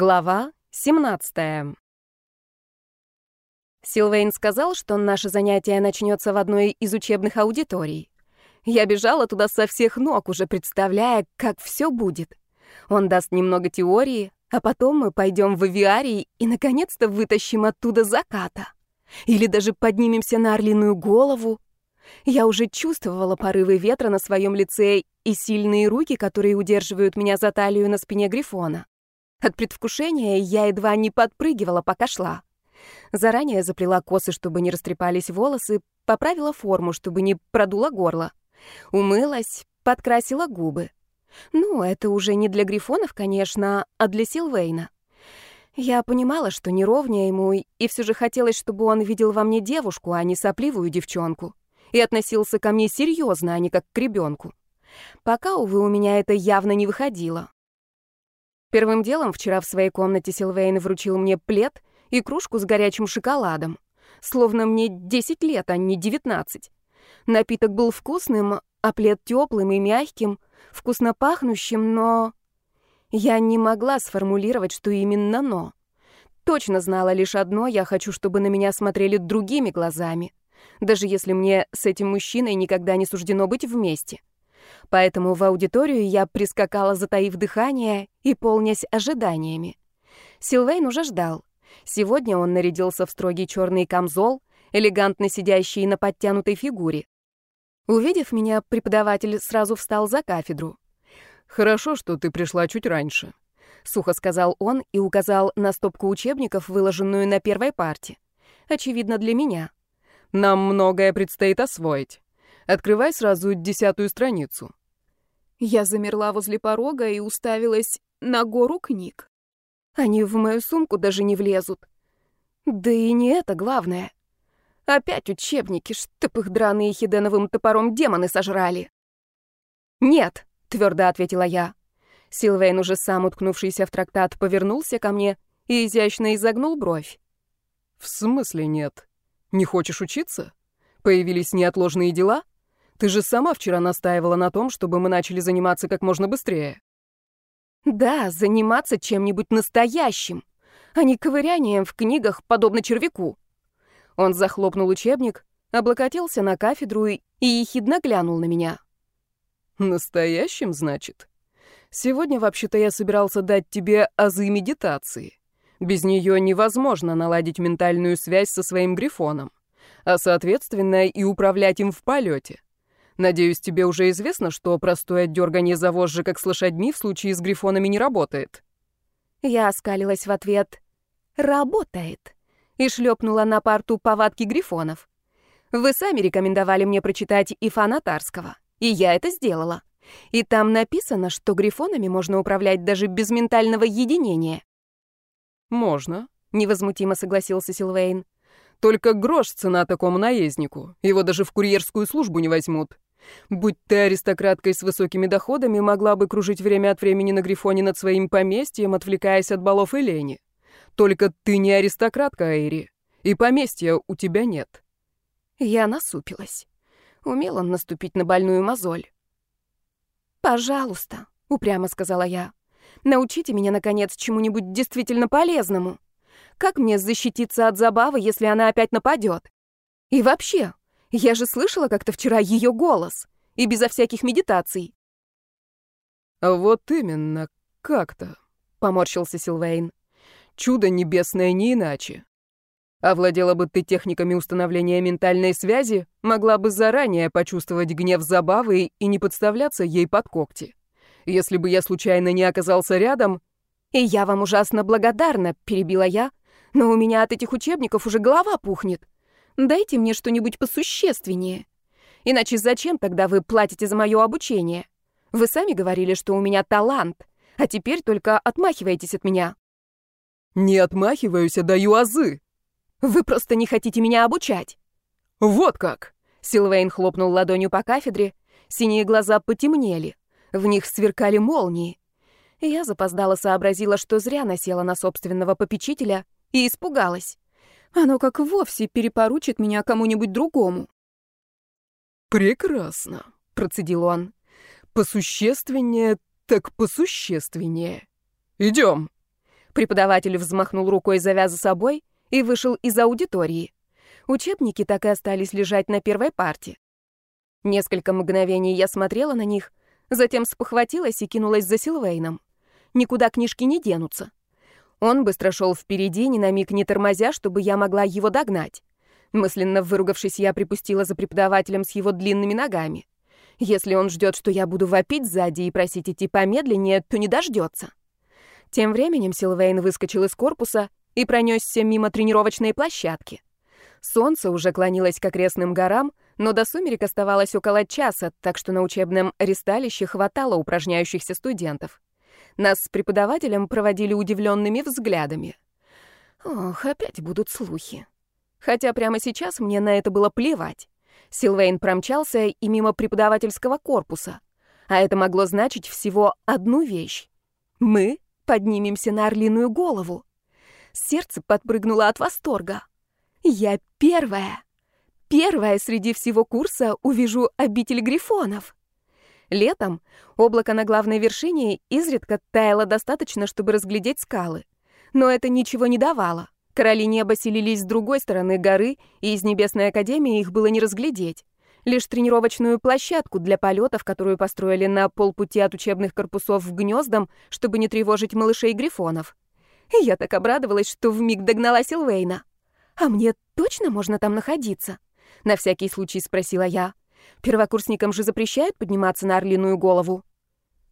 Глава 17. Силвейн сказал, что наше занятие начнется в одной из учебных аудиторий. Я бежала туда со всех ног, уже представляя, как все будет. Он даст немного теории, а потом мы пойдем в авиарий и, наконец-то, вытащим оттуда заката. Или даже поднимемся на орлиную голову. Я уже чувствовала порывы ветра на своем лице и сильные руки, которые удерживают меня за талию на спине Грифона. От предвкушения я едва не подпрыгивала, пока шла. Заранее заплела косы, чтобы не растрепались волосы, поправила форму, чтобы не продуло горло. Умылась, подкрасила губы. Ну, это уже не для Грифонов, конечно, а для Силвейна. Я понимала, что неровнее ему, и все же хотелось, чтобы он видел во мне девушку, а не сопливую девчонку, и относился ко мне серьезно, а не как к ребенку. Пока, увы, у меня это явно не выходило. Первым делом вчера в своей комнате Силвейн вручил мне плед и кружку с горячим шоколадом. Словно мне 10 лет, а не 19. Напиток был вкусным, а плед теплым и мягким, вкусно пахнущим, но... Я не могла сформулировать, что именно «но». Точно знала лишь одно, я хочу, чтобы на меня смотрели другими глазами, даже если мне с этим мужчиной никогда не суждено быть вместе. Поэтому в аудиторию я прискакала, затаив дыхание и полнясь ожиданиями. Силвейн уже ждал. Сегодня он нарядился в строгий черный камзол, элегантно сидящий на подтянутой фигуре. Увидев меня, преподаватель сразу встал за кафедру. «Хорошо, что ты пришла чуть раньше», — сухо сказал он и указал на стопку учебников, выложенную на первой парте. Очевидно, для меня. «Нам многое предстоит освоить. Открывай сразу десятую страницу». Я замерла возле порога и уставилась на гору книг. Они в мою сумку даже не влезут. Да и не это главное. Опять учебники, чтоб их драные хиденовым топором демоны сожрали. «Нет», — твердо ответила я. Силвейн, уже сам уткнувшийся в трактат, повернулся ко мне и изящно изогнул бровь. «В смысле нет? Не хочешь учиться? Появились неотложные дела?» Ты же сама вчера настаивала на том, чтобы мы начали заниматься как можно быстрее. Да, заниматься чем-нибудь настоящим, а не ковырянием в книгах, подобно червяку. Он захлопнул учебник, облокотился на кафедру и, и ехидно глянул на меня. Настоящим, значит? Сегодня, вообще-то, я собирался дать тебе азы медитации. Без нее невозможно наладить ментальную связь со своим грифоном, а, соответственно, и управлять им в полете. Надеюсь, тебе уже известно, что простое дергание за вожжи, как с лошадьми, в случае с грифонами не работает. Я оскалилась в ответ «Работает» и шлепнула на парту повадки грифонов. Вы сами рекомендовали мне прочитать и Тарского, и я это сделала. И там написано, что грифонами можно управлять даже без ментального единения. «Можно», — невозмутимо согласился Силвейн. «Только грош цена такому наезднику. Его даже в курьерскую службу не возьмут. Будь ты аристократкой с высокими доходами, могла бы кружить время от времени на Грифоне над своим поместьем, отвлекаясь от балов и лени. Только ты не аристократка, Эйри, и поместья у тебя нет. Я насупилась. Умел он наступить на больную мозоль. «Пожалуйста», — упрямо сказала я, — «научите меня, наконец, чему-нибудь действительно полезному. Как мне защититься от забавы, если она опять нападет? И вообще, я же слышала как-то вчера ее голос, и безо всяких медитаций. Вот именно, как-то, поморщился Силвейн. Чудо небесное не иначе. Овладела бы ты техниками установления ментальной связи, могла бы заранее почувствовать гнев забавы и не подставляться ей под когти. Если бы я случайно не оказался рядом... И я вам ужасно благодарна, перебила я, но у меня от этих учебников уже голова пухнет. Дайте мне что-нибудь посущественнее. Иначе зачем тогда вы платите за мое обучение? Вы сами говорили, что у меня талант, а теперь только отмахиваетесь от меня. Не отмахиваюсь, а даю азы. Вы просто не хотите меня обучать. Вот как. Силвейн хлопнул ладонью по кафедре, синие глаза потемнели, в них сверкали молнии. Я запоздала сообразила, что зря насела на собственного попечителя и испугалась. Оно как вовсе перепоручит меня кому-нибудь другому. «Прекрасно», — процедил он. «Посущественнее, так посущественнее. Идем». Преподаватель взмахнул рукой, завяза собой, и вышел из аудитории. Учебники так и остались лежать на первой парте. Несколько мгновений я смотрела на них, затем спохватилась и кинулась за Силвейном. Никуда книжки не денутся. Он быстро шел впереди, ни на миг не тормозя, чтобы я могла его догнать. Мысленно выругавшись, я припустила за преподавателем с его длинными ногами. Если он ждет, что я буду вопить сзади и просить идти помедленнее, то не дождется. Тем временем Силвейн выскочил из корпуса и пронесся мимо тренировочной площадки. Солнце уже клонилось к окрестным горам, но до сумерек оставалось около часа, так что на учебном ресталище хватало упражняющихся студентов. Нас с преподавателем проводили удивленными взглядами. Ох, опять будут слухи. Хотя прямо сейчас мне на это было плевать. Силвейн промчался и мимо преподавательского корпуса. А это могло значить всего одну вещь. Мы поднимемся на орлиную голову. Сердце подпрыгнуло от восторга. Я первая, первая среди всего курса увижу обитель грифонов. Летом облако на главной вершине изредка таяло достаточно, чтобы разглядеть скалы. Но это ничего не давало. Короли неба селились с другой стороны горы, и из Небесной Академии их было не разглядеть. Лишь тренировочную площадку для полетов, которую построили на полпути от учебных корпусов в гнездам, чтобы не тревожить малышей-грифонов. Я так обрадовалась, что вмиг догнала Силвейна. «А мне точно можно там находиться?» На всякий случай спросила я. Первокурсникам же запрещают подниматься на орлиную голову.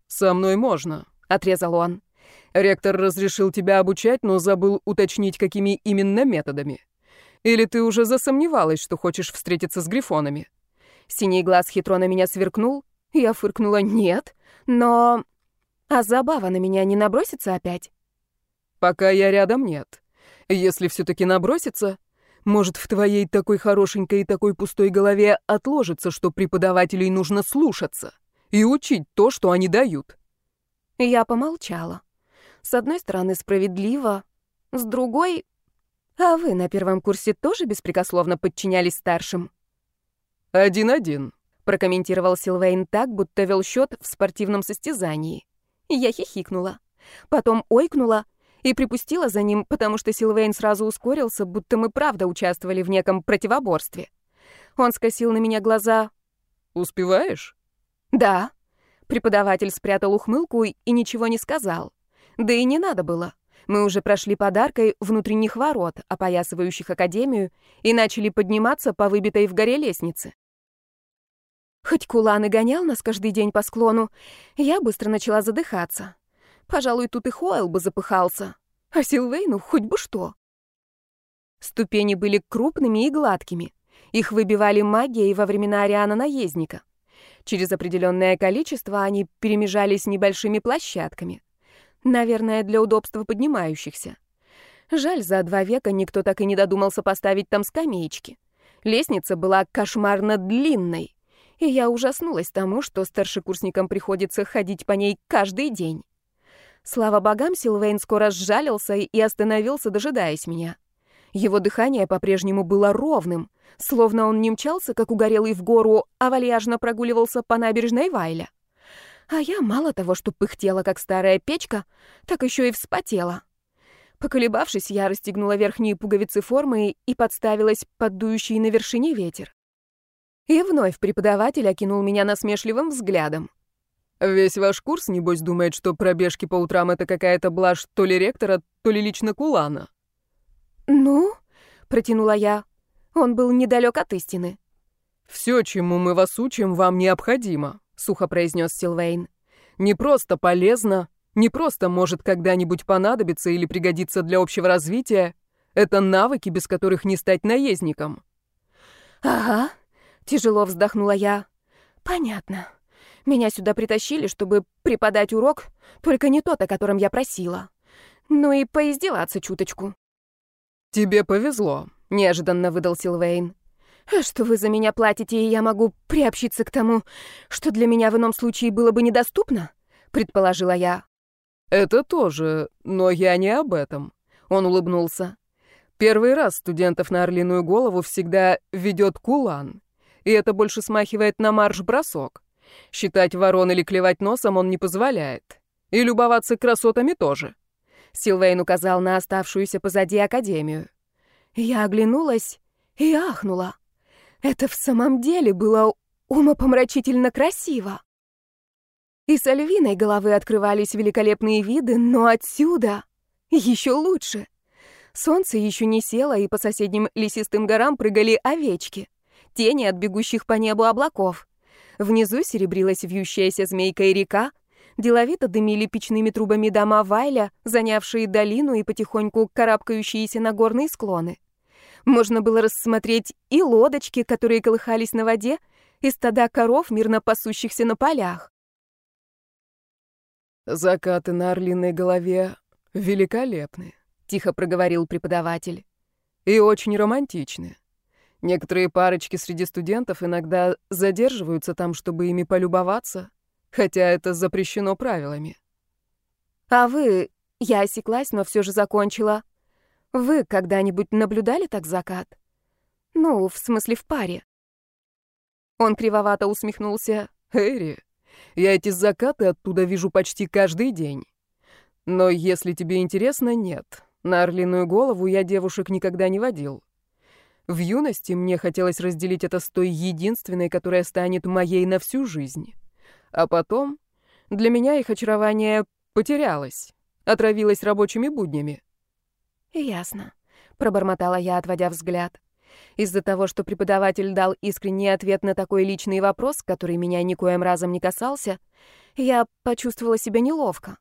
«Со мной можно», — отрезал он. «Ректор разрешил тебя обучать, но забыл уточнить, какими именно методами. Или ты уже засомневалась, что хочешь встретиться с грифонами?» Синий глаз хитро на меня сверкнул. Я фыркнула «нет», но... А забава на меня не набросится опять? «Пока я рядом, нет. Если все таки набросится, может, в твоей такой хорошенькой и такой пустой голове отложится, что преподавателей нужно слушаться и учить то, что они дают. Я помолчала. С одной стороны, справедливо, с другой... А вы на первом курсе тоже беспрекословно подчинялись старшим? «Один-один», — прокомментировал Силвейн так, будто вел счет в спортивном состязании. Я хихикнула. Потом ойкнула и припустила за ним, потому что Силвейн сразу ускорился, будто мы правда участвовали в неком противоборстве. Он скосил на меня глаза. «Успеваешь?» «Да». Преподаватель спрятал ухмылку и ничего не сказал. Да и не надо было. Мы уже прошли подаркой внутренних ворот, опоясывающих академию, и начали подниматься по выбитой в горе лестнице. Хоть Кулан и гонял нас каждый день по склону, я быстро начала задыхаться. Пожалуй, тут и Хойл бы запыхался. А Силвейну хоть бы что. Ступени были крупными и гладкими. Их выбивали магией во времена Ариана-наездника. Через определенное количество они перемежались небольшими площадками. Наверное, для удобства поднимающихся. Жаль, за два века никто так и не додумался поставить там скамеечки. Лестница была кошмарно длинной, и я ужаснулась тому, что старшекурсникам приходится ходить по ней каждый день. Слава богам, Силвейн скоро сжалился и остановился, дожидаясь меня. Его дыхание по-прежнему было ровным, словно он не мчался, как угорелый в гору, а вальяжно прогуливался по набережной Вайля. А я мало того, что пыхтела, как старая печка, так еще и вспотела. Поколебавшись, я расстегнула верхние пуговицы формы и подставилась под дующий на вершине ветер. И вновь преподаватель окинул меня насмешливым взглядом. Весь ваш курс, небось, думает, что пробежки по утрам — это какая-то блажь то ли ректора, то ли лично Кулана. «Ну?» — протянула я. Он был недалек от истины. «Все, чему мы вас учим, вам необходимо», — сухо произнес Силвейн. «Не просто полезно, не просто может когда-нибудь понадобиться или пригодиться для общего развития. Это навыки, без которых не стать наездником». «Ага», — тяжело вздохнула я. «Понятно». Меня сюда притащили, чтобы преподать урок, только не тот, о котором я просила. Ну и поиздеваться чуточку. «Тебе повезло», — неожиданно выдал Силвейн. «А что вы за меня платите, и я могу приобщиться к тому, что для меня в ином случае было бы недоступно?» — предположила я. «Это тоже, но я не об этом», — он улыбнулся. «Первый раз студентов на орлиную голову всегда ведет кулан, и это больше смахивает на марш-бросок. Считать ворон или клевать носом он не позволяет. И любоваться красотами тоже. Силвейн указал на оставшуюся позади академию. Я оглянулась и ахнула. Это в самом деле было умопомрачительно красиво. И с львиной головы открывались великолепные виды, но отсюда еще лучше. Солнце еще не село, и по соседним лесистым горам прыгали овечки, тени от бегущих по небу облаков. Внизу серебрилась вьющаяся змейка и река, деловито дымили печными трубами дома Вайля, занявшие долину и потихоньку карабкающиеся на горные склоны. Можно было рассмотреть и лодочки, которые колыхались на воде, и стада коров, мирно пасущихся на полях. «Закаты на орлиной голове великолепны», — тихо проговорил преподаватель. «И очень романтичны. Некоторые парочки среди студентов иногда задерживаются там, чтобы ими полюбоваться, хотя это запрещено правилами». «А вы...» — я осеклась, но все же закончила. «Вы когда-нибудь наблюдали так закат? Ну, в смысле, в паре?» Он кривовато усмехнулся. «Эри, я эти закаты оттуда вижу почти каждый день. Но если тебе интересно, нет. На орлиную голову я девушек никогда не водил. В юности мне хотелось разделить это с той единственной, которая станет моей на всю жизнь. А потом для меня их очарование потерялось, отравилось рабочими буднями. «Ясно», — пробормотала я, отводя взгляд. Из-за того, что преподаватель дал искренний ответ на такой личный вопрос, который меня никоим разом не касался, я почувствовала себя неловко.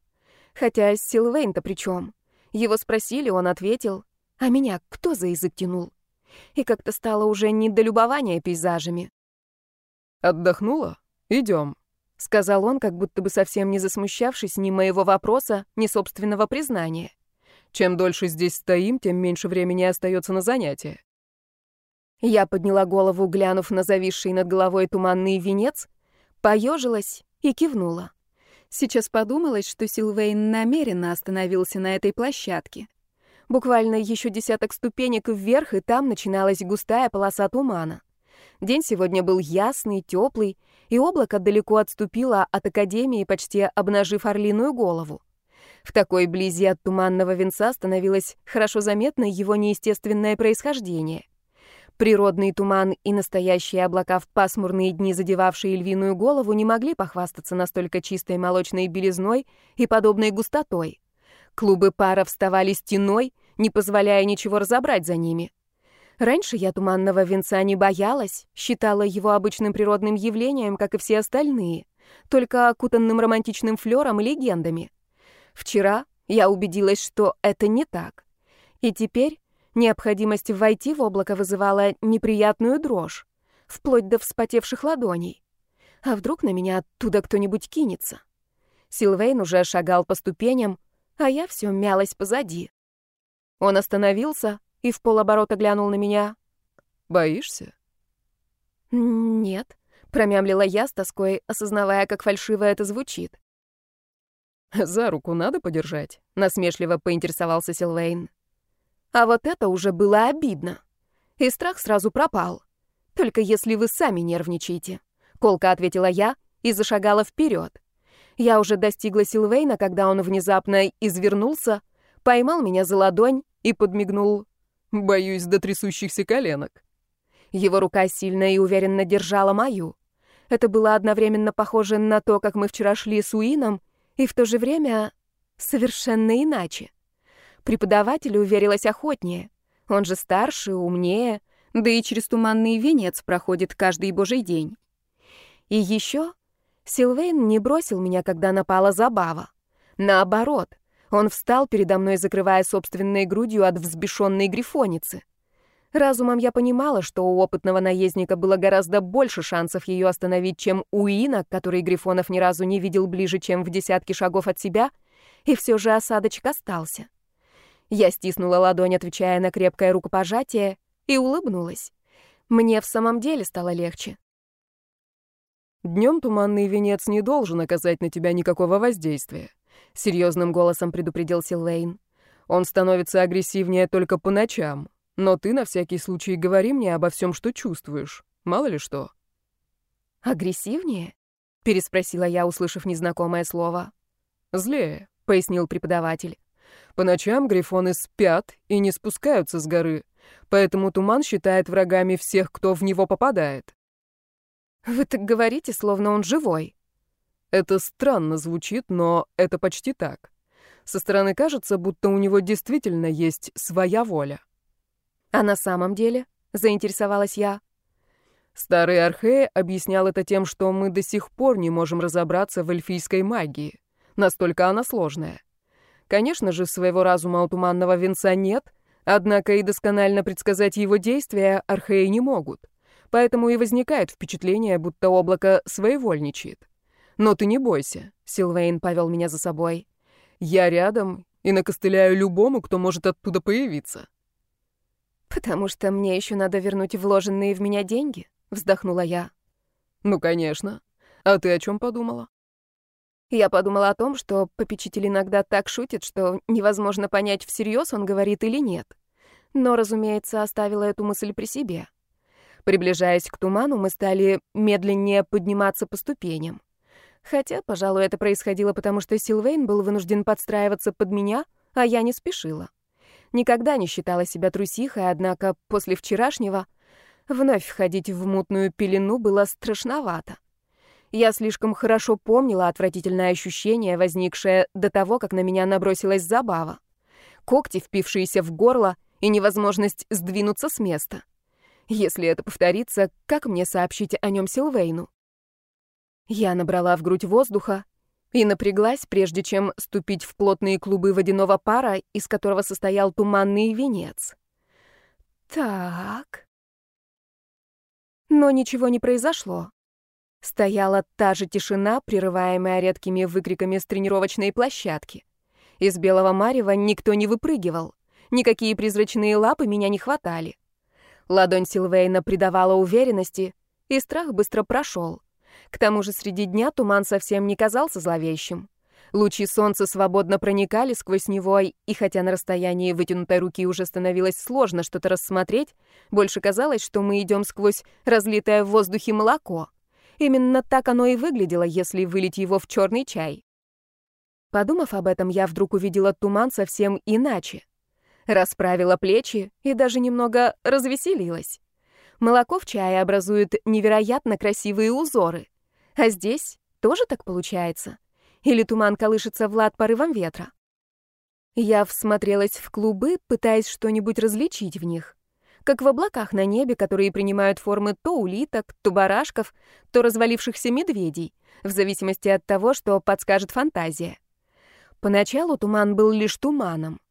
Хотя Силвейн-то при чем? Его спросили, он ответил. А меня кто за язык тянул? И как-то стало уже не до любования пейзажами. «Отдохнула? Идем», — сказал он, как будто бы совсем не засмущавшись ни моего вопроса, ни собственного признания. «Чем дольше здесь стоим, тем меньше времени остается на занятия». Я подняла голову, глянув на зависший над головой туманный венец, поежилась и кивнула. Сейчас подумалось, что Силвейн намеренно остановился на этой площадке. Буквально еще десяток ступенек вверх, и там начиналась густая полоса тумана. День сегодня был ясный, теплый, и облако далеко отступило от Академии, почти обнажив орлиную голову. В такой близи от туманного венца становилось хорошо заметно его неестественное происхождение — Природный туман и настоящие облака в пасмурные дни, задевавшие львиную голову, не могли похвастаться настолько чистой молочной белизной и подобной густотой. Клубы пара вставали стеной, не позволяя ничего разобрать за ними. Раньше я туманного венца не боялась, считала его обычным природным явлением, как и все остальные, только окутанным романтичным флером и легендами. Вчера я убедилась, что это не так. И теперь Необходимость войти в облако вызывала неприятную дрожь, вплоть до вспотевших ладоней. А вдруг на меня оттуда кто-нибудь кинется? Силвейн уже шагал по ступеням, а я все мялась позади. Он остановился и в полоборота глянул на меня. «Боишься?» «Нет», — промямлила я с тоской, осознавая, как фальшиво это звучит. «За руку надо подержать?» — насмешливо поинтересовался Силвейн. А вот это уже было обидно. И страх сразу пропал. Только если вы сами нервничаете. Колка ответила я и зашагала вперед. Я уже достигла Силвейна, когда он внезапно извернулся, поймал меня за ладонь и подмигнул. «Боюсь до трясущихся коленок». Его рука сильно и уверенно держала мою. Это было одновременно похоже на то, как мы вчера шли с Уином, и в то же время совершенно иначе. Преподавателю верилось охотнее. Он же старше, умнее, да и через туманный венец проходит каждый божий день. И еще Силвейн не бросил меня, когда напала забава. Наоборот, он встал передо мной, закрывая собственной грудью от взбешенной грифоницы. Разумом я понимала, что у опытного наездника было гораздо больше шансов ее остановить, чем у Ина, который Грифонов ни разу не видел ближе, чем в десятки шагов от себя, и все же осадочек остался. Я стиснула ладонь, отвечая на крепкое рукопожатие, и улыбнулась. Мне в самом деле стало легче. Днем туманный венец не должен оказать на тебя никакого воздействия, серьезным голосом предупредил Силвейн. Он становится агрессивнее только по ночам, но ты на всякий случай говори мне обо всем, что чувствуешь. Мало ли что. Агрессивнее? переспросила я, услышав незнакомое слово. Злее, пояснил преподаватель. По ночам грифоны спят и не спускаются с горы, поэтому туман считает врагами всех, кто в него попадает. Вы так говорите, словно он живой. Это странно звучит, но это почти так. Со стороны кажется, будто у него действительно есть своя воля. А на самом деле, заинтересовалась я. Старый Архея объяснял это тем, что мы до сих пор не можем разобраться в эльфийской магии. Настолько она сложная. Конечно же, своего разума у туманного венца нет, однако и досконально предсказать его действия Археи не могут. Поэтому и возникает впечатление, будто облако своевольничает. Но ты не бойся, Силвейн повел меня за собой. Я рядом и накостыляю любому, кто может оттуда появиться. Потому что мне еще надо вернуть вложенные в меня деньги, вздохнула я. Ну, конечно. А ты о чем подумала? Я подумала о том, что попечитель иногда так шутит, что невозможно понять, всерьез он говорит или нет. Но, разумеется, оставила эту мысль при себе. Приближаясь к туману, мы стали медленнее подниматься по ступеням. Хотя, пожалуй, это происходило потому, что Силвейн был вынужден подстраиваться под меня, а я не спешила. Никогда не считала себя трусихой, однако после вчерашнего вновь входить в мутную пелену было страшновато. Я слишком хорошо помнила отвратительное ощущение, возникшее до того, как на меня набросилась забава. Когти, впившиеся в горло, и невозможность сдвинуться с места. Если это повторится, как мне сообщить о нем Силвейну? Я набрала в грудь воздуха и напряглась, прежде чем ступить в плотные клубы водяного пара, из которого состоял туманный венец. Так. Но ничего не произошло. Стояла та же тишина, прерываемая редкими выкриками с тренировочной площадки. Из белого марева никто не выпрыгивал. Никакие призрачные лапы меня не хватали. Ладонь Силвейна придавала уверенности, и страх быстро прошел. К тому же среди дня туман совсем не казался зловещим. Лучи солнца свободно проникали сквозь него, и хотя на расстоянии вытянутой руки уже становилось сложно что-то рассмотреть, больше казалось, что мы идем сквозь разлитое в воздухе молоко. Именно так оно и выглядело, если вылить его в черный чай. Подумав об этом, я вдруг увидела туман совсем иначе. Расправила плечи и даже немного развеселилась. Молоко в чае образует невероятно красивые узоры. А здесь тоже так получается? Или туман колышется в лад порывом ветра? Я всмотрелась в клубы, пытаясь что-нибудь различить в них как в облаках на небе, которые принимают формы то улиток, то барашков, то развалившихся медведей, в зависимости от того, что подскажет фантазия. Поначалу туман был лишь туманом,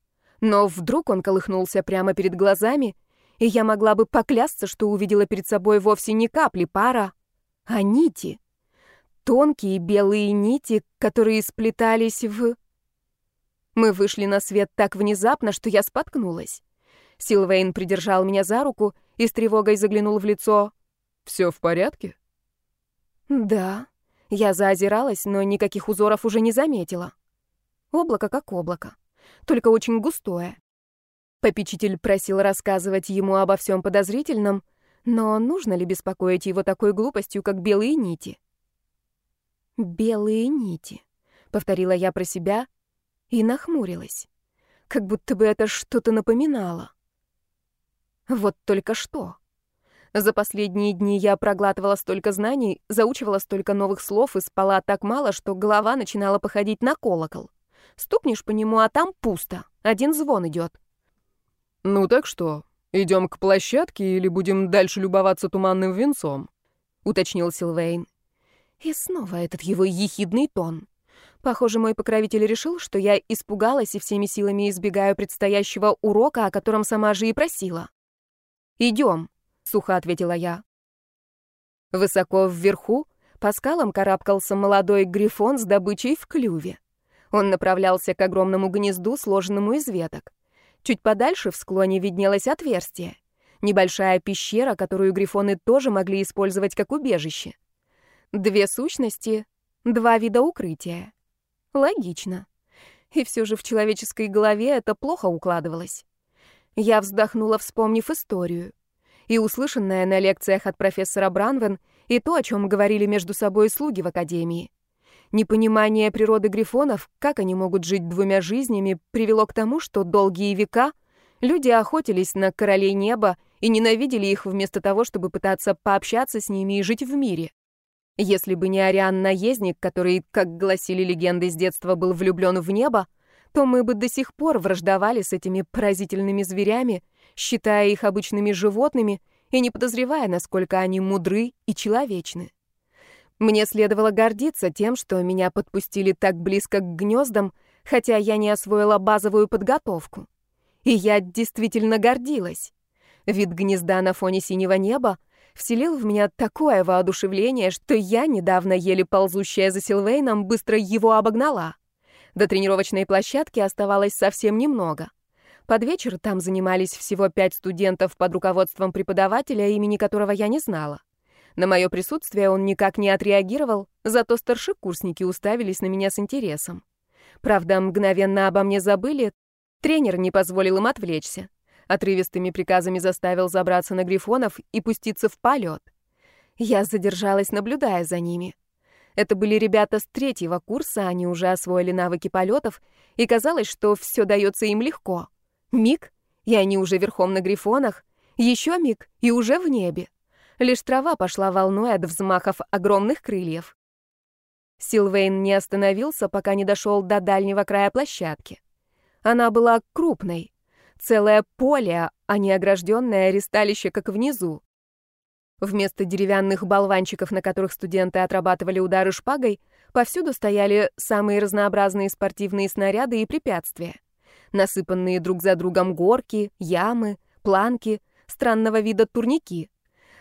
но вдруг он колыхнулся прямо перед глазами, и я могла бы поклясться, что увидела перед собой вовсе не капли пара, а нити. Тонкие белые нити, которые сплетались в... Мы вышли на свет так внезапно, что я споткнулась. Силвейн придержал меня за руку и с тревогой заглянул в лицо. «Все в порядке?» «Да». Я заозиралась, но никаких узоров уже не заметила. Облако как облако, только очень густое. Попечитель просил рассказывать ему обо всем подозрительном, но нужно ли беспокоить его такой глупостью, как белые нити? «Белые нити», — повторила я про себя и нахмурилась, как будто бы это что-то напоминало. Вот только что. За последние дни я проглатывала столько знаний, заучивала столько новых слов и спала так мало, что голова начинала походить на колокол. Стукнешь по нему, а там пусто. Один звон идет. «Ну так что, идем к площадке или будем дальше любоваться туманным венцом?» — уточнил Силвейн. И снова этот его ехидный тон. Похоже, мой покровитель решил, что я испугалась и всеми силами избегаю предстоящего урока, о котором сама же и просила. «Идем», — сухо ответила я. Высоко вверху по скалам карабкался молодой грифон с добычей в клюве. Он направлялся к огромному гнезду, сложенному из веток. Чуть подальше в склоне виднелось отверстие. Небольшая пещера, которую грифоны тоже могли использовать как убежище. Две сущности, два вида укрытия. Логично. И все же в человеческой голове это плохо укладывалось. Я вздохнула, вспомнив историю. И услышанное на лекциях от профессора Бранвен, и то, о чем говорили между собой слуги в академии. Непонимание природы грифонов, как они могут жить двумя жизнями, привело к тому, что долгие века люди охотились на королей неба и ненавидели их вместо того, чтобы пытаться пообщаться с ними и жить в мире. Если бы не Ариан-наездник, который, как гласили легенды с детства, был влюблен в небо, то мы бы до сих пор враждовали с этими поразительными зверями, считая их обычными животными и не подозревая, насколько они мудры и человечны. Мне следовало гордиться тем, что меня подпустили так близко к гнездам, хотя я не освоила базовую подготовку. И я действительно гордилась. Вид гнезда на фоне синего неба вселил в меня такое воодушевление, что я, недавно еле ползущая за Силвейном, быстро его обогнала. До тренировочной площадки оставалось совсем немного. Под вечер там занимались всего пять студентов под руководством преподавателя, имени которого я не знала. На мое присутствие он никак не отреагировал, зато старшекурсники уставились на меня с интересом. Правда, мгновенно обо мне забыли, тренер не позволил им отвлечься. Отрывистыми приказами заставил забраться на грифонов и пуститься в полет. Я задержалась, наблюдая за ними. Это были ребята с третьего курса, они уже освоили навыки полетов, и казалось, что все дается им легко. Миг, и они уже верхом на грифонах, еще миг, и уже в небе. Лишь трава пошла волной от взмахов огромных крыльев. Силвейн не остановился, пока не дошел до дальнего края площадки. Она была крупной. Целое поле, а не огражденное ристалище, как внизу. Вместо деревянных болванчиков, на которых студенты отрабатывали удары шпагой, повсюду стояли самые разнообразные спортивные снаряды и препятствия. Насыпанные друг за другом горки, ямы, планки, странного вида турники.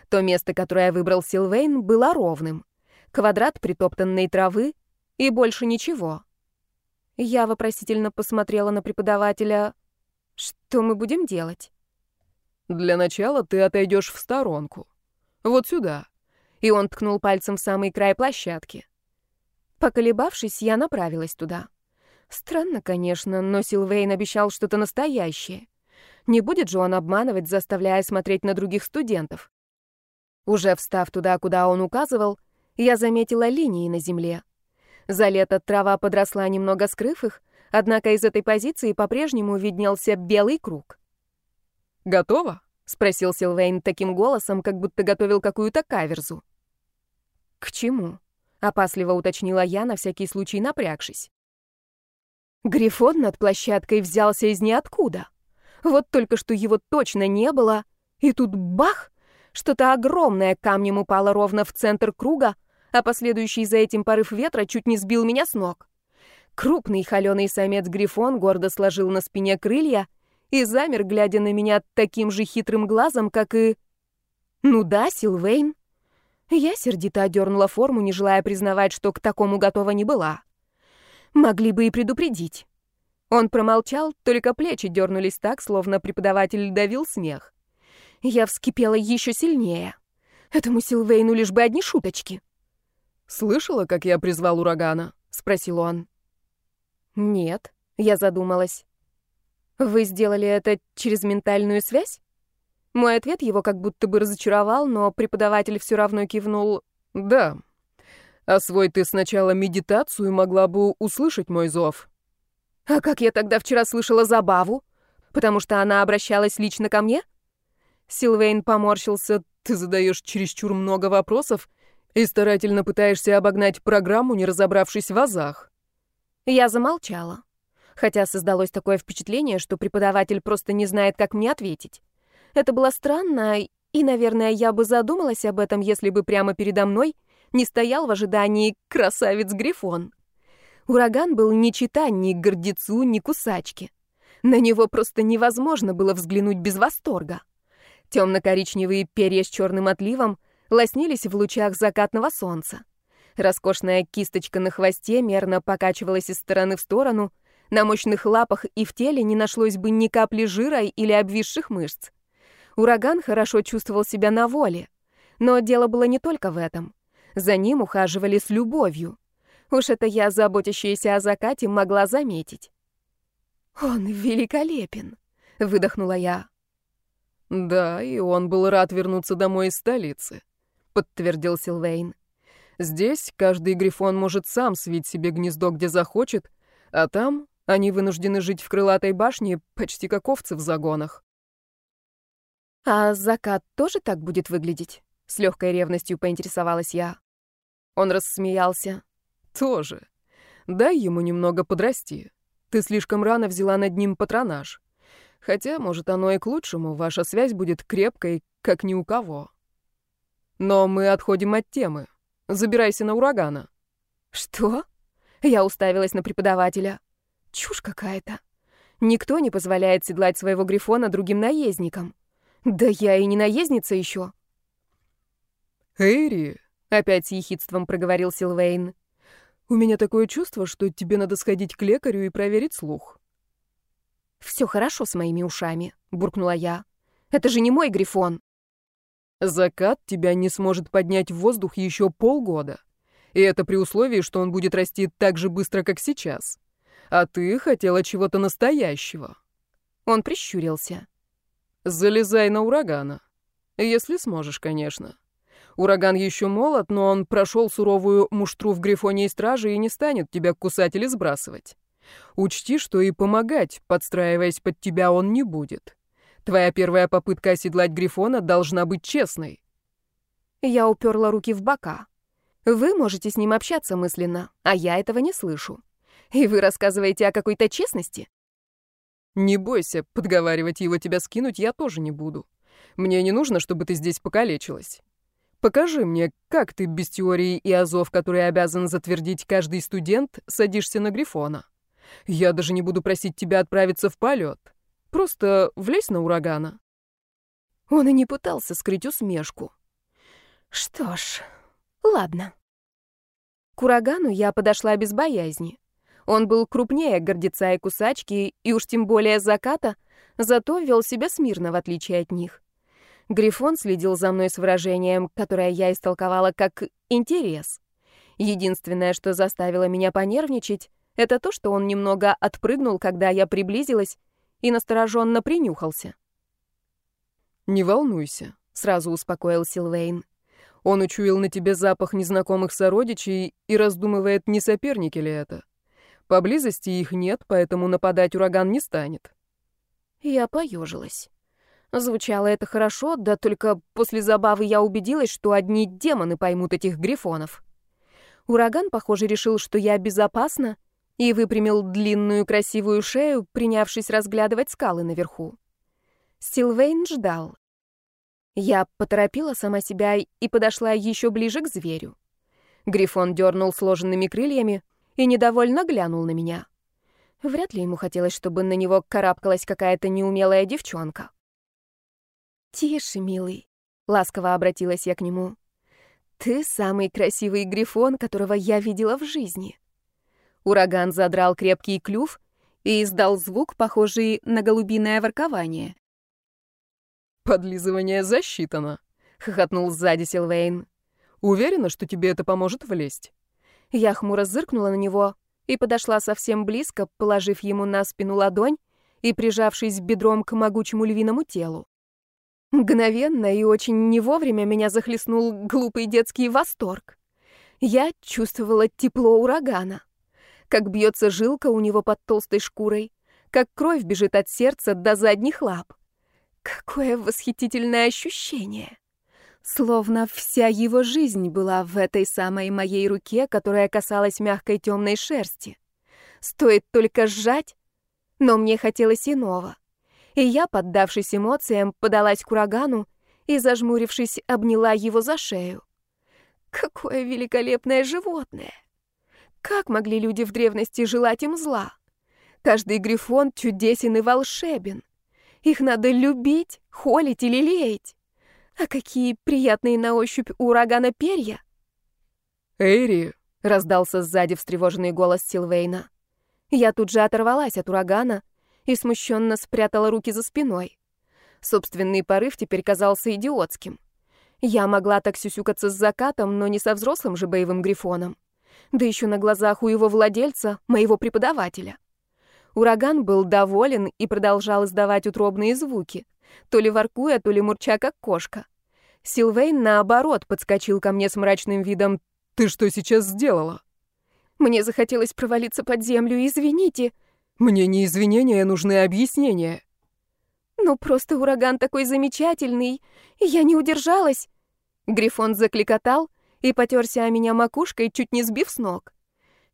То место, которое выбрал Силвейн, было ровным. Квадрат притоптанной травы и больше ничего. Я вопросительно посмотрела на преподавателя. Что мы будем делать? Для начала ты отойдешь в сторонку. Вот сюда. И он ткнул пальцем в самый край площадки. Поколебавшись, я направилась туда. Странно, конечно, но Силвейн обещал что-то настоящее. Не будет же он обманывать, заставляя смотреть на других студентов. Уже встав туда, куда он указывал, я заметила линии на земле. За лето трава подросла, немного скрыв их, однако из этой позиции по-прежнему виднелся белый круг. «Готово?» — спросил Силвейн таким голосом, как будто готовил какую-то каверзу. «К чему?» — опасливо уточнила я, на всякий случай напрягшись. Грифон над площадкой взялся из ниоткуда. Вот только что его точно не было, и тут бах! Что-то огромное камнем упало ровно в центр круга, а последующий за этим порыв ветра чуть не сбил меня с ног. Крупный холеный самец-грифон гордо сложил на спине крылья и замер, глядя на меня таким же хитрым глазом, как и... Ну да, Силвейн. Я сердито одернула форму, не желая признавать, что к такому готова не была. Могли бы и предупредить. Он промолчал, только плечи дернулись так, словно преподаватель давил смех. Я вскипела еще сильнее. Этому Силвейну лишь бы одни шуточки. «Слышала, как я призвал урагана?» — спросил он. «Нет», — я задумалась. «Вы сделали это через ментальную связь?» Мой ответ его как будто бы разочаровал, но преподаватель все равно кивнул. «Да. Освой ты сначала медитацию, могла бы услышать мой зов». «А как я тогда вчера слышала забаву? Потому что она обращалась лично ко мне?» Силвейн поморщился. «Ты задаешь чересчур много вопросов и старательно пытаешься обогнать программу, не разобравшись в азах». Я замолчала. Хотя создалось такое впечатление, что преподаватель просто не знает, как мне ответить. Это было странно, и, наверное, я бы задумалась об этом, если бы прямо передо мной не стоял в ожидании красавец-грифон. Ураган был ни чита ни гордецу, ни кусачке. На него просто невозможно было взглянуть без восторга. Темно-коричневые перья с черным отливом лоснились в лучах закатного солнца. Роскошная кисточка на хвосте мерно покачивалась из стороны в сторону, на мощных лапах и в теле не нашлось бы ни капли жира или обвисших мышц. Ураган хорошо чувствовал себя на воле. Но дело было не только в этом. За ним ухаживали с любовью. Уж это я, заботящаяся о закате, могла заметить. «Он великолепен», — выдохнула я. «Да, и он был рад вернуться домой из столицы», — подтвердил Силвейн. Здесь каждый грифон может сам свить себе гнездо, где захочет, а там они вынуждены жить в крылатой башне, почти как овцы в загонах. «А закат тоже так будет выглядеть?» — с легкой ревностью поинтересовалась я. Он рассмеялся. «Тоже. Дай ему немного подрасти. Ты слишком рано взяла над ним патронаж. Хотя, может, оно и к лучшему, ваша связь будет крепкой, как ни у кого. Но мы отходим от темы. Забирайся на урагана». «Что?» Я уставилась на преподавателя. Чушь какая-то. Никто не позволяет седлать своего грифона другим наездникам. Да я и не наездница еще. «Эйри», — опять с ехидством проговорил Силвейн, — «у меня такое чувство, что тебе надо сходить к лекарю и проверить слух». «Все хорошо с моими ушами», — буркнула я. «Это же не мой грифон». «Закат тебя не сможет поднять в воздух еще полгода. И это при условии, что он будет расти так же быстро, как сейчас. А ты хотела чего-то настоящего». Он прищурился. «Залезай на урагана. Если сможешь, конечно». Ураган еще молод, но он прошел суровую муштру в Грифоне и Страже и не станет тебя кусать или сбрасывать. Учти, что и помогать, подстраиваясь под тебя, он не будет. Твоя первая попытка оседлать Грифона должна быть честной. Я уперла руки в бока. Вы можете с ним общаться мысленно, а я этого не слышу. И вы рассказываете о какой-то честности? Не бойся, подговаривать его тебя скинуть я тоже не буду. Мне не нужно, чтобы ты здесь покалечилась. Покажи мне, как ты без теории и азов, которые обязан затвердить каждый студент, садишься на Грифона. Я даже не буду просить тебя отправиться в полет. Просто влезь на урагана». Он и не пытался скрыть усмешку. Что ж, ладно. К урагану я подошла без боязни. Он был крупнее гордеца и кусачки, и уж тем более заката, зато вел себя смирно, в отличие от них. Грифон следил за мной с выражением, которое я истолковала как «интерес». Единственное, что заставило меня понервничать, это то, что он немного отпрыгнул, когда я приблизилась, и настороженно принюхался. «Не волнуйся», — сразу успокоил Силвейн. «Он учуял на тебе запах незнакомых сородичей и раздумывает, не соперники ли это. Поблизости их нет, поэтому нападать ураган не станет». Я поежилась. Звучало это хорошо, да только после забавы я убедилась, что одни демоны поймут этих грифонов. Ураган, похоже, решил, что я безопасна, и выпрямил длинную красивую шею, принявшись разглядывать скалы наверху. Силвейн ждал. Я поторопила сама себя и подошла еще ближе к зверю. Грифон дернул сложенными крыльями и недовольно глянул на меня. Вряд ли ему хотелось, чтобы на него карабкалась какая-то неумелая девчонка. «Тише, милый», — ласково обратилась я к нему. «Ты самый красивый грифон, которого я видела в жизни». Ураган задрал крепкий клюв и издал звук, похожий на голубиное воркование. «Подлизывание засчитано», — хохотнул сзади Силвейн. «Уверена, что тебе это поможет влезть?» Я хмуро зыркнула на него и подошла совсем близко, положив ему на спину ладонь и прижавшись бедром к могучему львиному телу. Мгновенно и очень не вовремя меня захлестнул глупый детский восторг. Я чувствовала тепло урагана, как бьется жилка у него под толстой шкурой, как кровь бежит от сердца до задних лап. Какое восхитительное ощущение! Словно вся его жизнь была в этой самой моей руке, которая касалась мягкой темной шерсти. Стоит только сжать, но мне хотелось иного и я, поддавшись эмоциям, подалась к урагану и, зажмурившись, обняла его за шею. Какое великолепное животное! Как могли люди в древности желать им зла? Каждый грифон чудесен и волшебен. Их надо любить, холить или лелеять. А какие приятные на ощупь у урагана перья! «Эйри!» — раздался сзади встревоженный голос Силвейна. Я тут же оторвалась от урагана — и смущенно спрятала руки за спиной. Собственный порыв теперь казался идиотским. Я могла так сюсюкаться с закатом, но не со взрослым же боевым грифоном. Да еще на глазах у его владельца, моего преподавателя. Ураган был доволен и продолжал издавать утробные звуки, то ли воркуя, то ли мурча, как кошка. Силвейн, наоборот, подскочил ко мне с мрачным видом Ты что сейчас сделала? Мне захотелось провалиться под землю, извините. Мне не извинения, нужны объяснения. Ну, просто ураган такой замечательный. Я не удержалась. Грифон закликотал и потерся о меня макушкой, чуть не сбив с ног.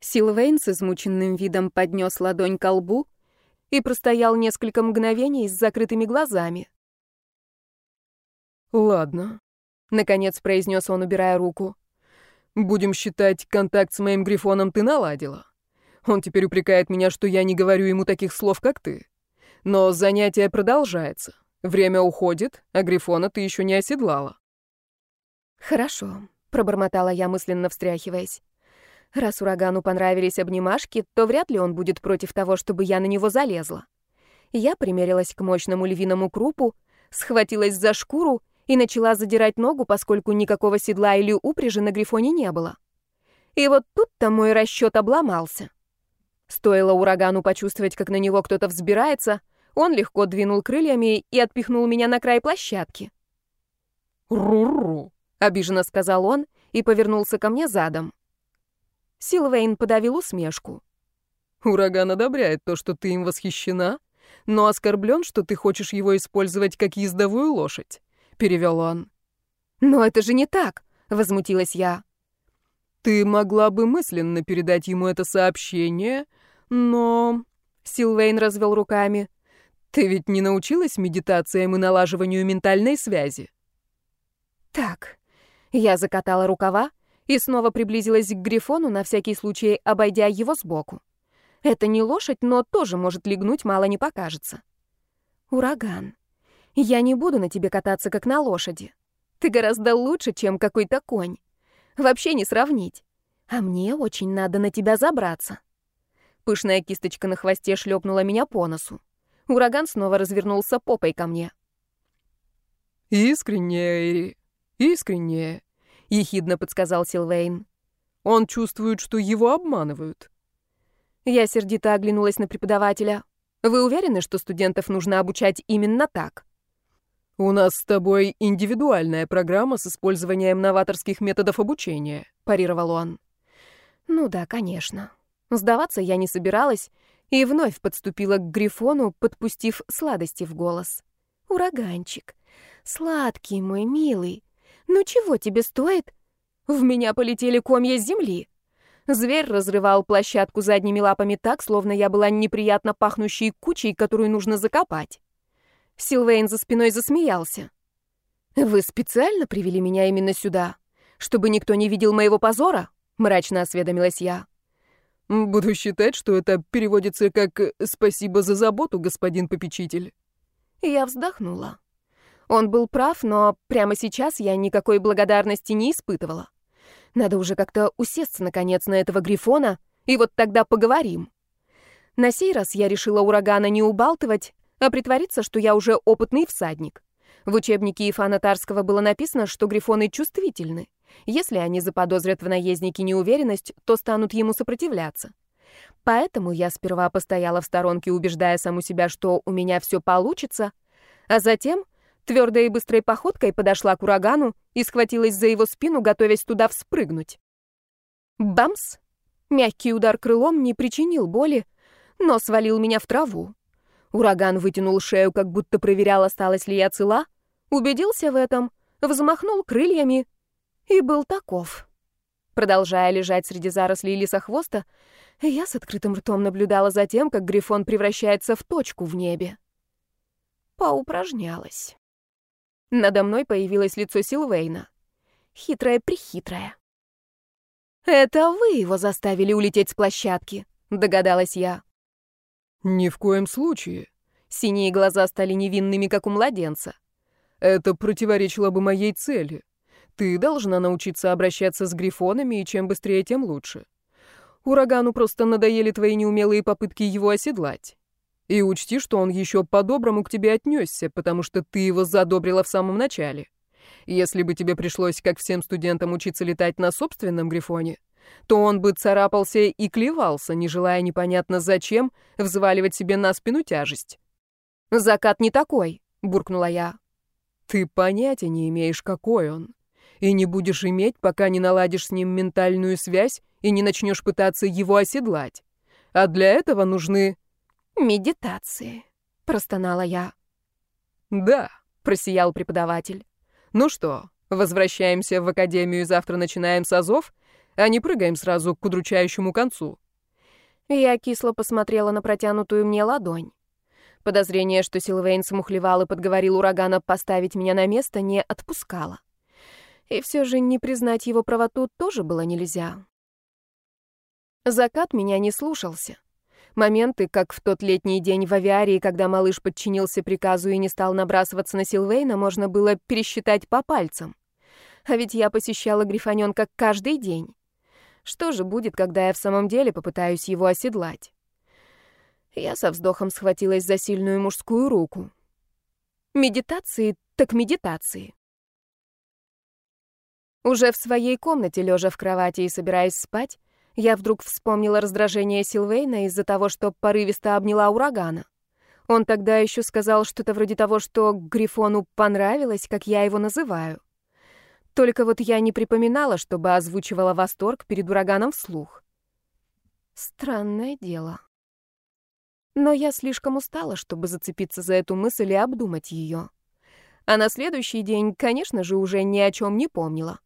Силвейн с измученным видом поднес ладонь к лбу и простоял несколько мгновений с закрытыми глазами. «Ладно», — наконец произнес он, убирая руку. «Будем считать, контакт с моим Грифоном ты наладила. Он теперь упрекает меня, что я не говорю ему таких слов, как ты. Но занятие продолжается. Время уходит, а Грифона ты еще не оседлала». «Хорошо», — пробормотала я, мысленно встряхиваясь. Раз урагану понравились обнимашки, то вряд ли он будет против того, чтобы я на него залезла. Я примерилась к мощному львиному крупу, схватилась за шкуру и начала задирать ногу, поскольку никакого седла или упряжи на грифоне не было. И вот тут-то мой расчет обломался. Стоило урагану почувствовать, как на него кто-то взбирается, он легко двинул крыльями и отпихнул меня на край площадки. «Ру-ру», — обиженно сказал он и повернулся ко мне задом. Силвейн подавил усмешку. «Ураган одобряет то, что ты им восхищена, но оскорблен, что ты хочешь его использовать как ездовую лошадь», — перевел он. «Но это же не так», — возмутилась я. «Ты могла бы мысленно передать ему это сообщение, но...» Силвейн развел руками. «Ты ведь не научилась медитациям и налаживанию ментальной связи?» «Так...» Я закатала рукава и снова приблизилась к Грифону, на всякий случай обойдя его сбоку. Это не лошадь, но тоже может легнуть, мало не покажется. Ураган, я не буду на тебе кататься, как на лошади. Ты гораздо лучше, чем какой-то конь. Вообще не сравнить. А мне очень надо на тебя забраться. Пышная кисточка на хвосте шлепнула меня по носу. Ураган снова развернулся попой ко мне. «Искренне, Эйри, искренне», — ехидно подсказал Силвейн. «Он чувствует, что его обманывают». Я сердито оглянулась на преподавателя. «Вы уверены, что студентов нужно обучать именно так?» «У нас с тобой индивидуальная программа с использованием новаторских методов обучения», — парировал он. «Ну да, конечно. Сдаваться я не собиралась и вновь подступила к Грифону, подпустив сладости в голос. «Ураганчик, сладкий мой милый, ну чего тебе стоит? В меня полетели комья земли. Зверь разрывал площадку задними лапами так, словно я была неприятно пахнущей кучей, которую нужно закопать. Силвейн за спиной засмеялся. «Вы специально привели меня именно сюда, чтобы никто не видел моего позора?» — мрачно осведомилась я. «Буду считать, что это переводится как «спасибо за заботу, господин попечитель». Я вздохнула. Он был прав, но прямо сейчас я никакой благодарности не испытывала. Надо уже как-то усесться, наконец, на этого грифона, и вот тогда поговорим. На сей раз я решила урагана не убалтывать, а притвориться, что я уже опытный всадник. В учебнике Ифана Тарского было написано, что грифоны чувствительны. Если они заподозрят в наезднике неуверенность, то станут ему сопротивляться. Поэтому я сперва постояла в сторонке, убеждая саму себя, что у меня все получится, а затем Твердой и быстрой походкой подошла к урагану и схватилась за его спину, готовясь туда вспрыгнуть. Бамс! Мягкий удар крылом не причинил боли, но свалил меня в траву. Ураган вытянул шею, как будто проверял, осталась ли я цела, убедился в этом, взмахнул крыльями и был таков. Продолжая лежать среди зарослей лисохвоста, я с открытым ртом наблюдала за тем, как Грифон превращается в точку в небе. Поупражнялась. Надо мной появилось лицо Силвейна. Хитрое-прихитрое. «Это вы его заставили улететь с площадки», — догадалась я. «Ни в коем случае». Синие глаза стали невинными, как у младенца. «Это противоречило бы моей цели. Ты должна научиться обращаться с грифонами, и чем быстрее, тем лучше. Урагану просто надоели твои неумелые попытки его оседлать. И учти, что он еще по-доброму к тебе отнесся, потому что ты его задобрила в самом начале. Если бы тебе пришлось, как всем студентам, учиться летать на собственном грифоне, то он бы царапался и клевался, не желая непонятно зачем взваливать себе на спину тяжесть. «Закат не такой», — буркнула я. «Ты понятия не имеешь, какой он. И не будешь иметь, пока не наладишь с ним ментальную связь и не начнешь пытаться его оседлать. А для этого нужны... «Медитации», — простонала я. «Да», — просиял преподаватель. «Ну что, возвращаемся в академию и завтра начинаем с азов, а не прыгаем сразу к удручающему концу?» Я кисло посмотрела на протянутую мне ладонь. Подозрение, что Силвейн смухлевал и подговорил урагана поставить меня на место, не отпускало. И все же не признать его правоту тоже было нельзя. Закат меня не слушался. Моменты, как в тот летний день в авиарии, когда малыш подчинился приказу и не стал набрасываться на Силвейна, можно было пересчитать по пальцам. А ведь я посещала Грифонёнка каждый день. Что же будет, когда я в самом деле попытаюсь его оседлать? Я со вздохом схватилась за сильную мужскую руку. Медитации так медитации. Уже в своей комнате, лежа в кровати и собираясь спать, я вдруг вспомнила раздражение Силвейна из-за того, что порывисто обняла урагана. Он тогда еще сказал что-то вроде того, что Грифону понравилось, как я его называю. Только вот я не припоминала, чтобы озвучивала восторг перед ураганом вслух. Странное дело. Но я слишком устала, чтобы зацепиться за эту мысль и обдумать ее. А на следующий день, конечно же, уже ни о чем не помнила.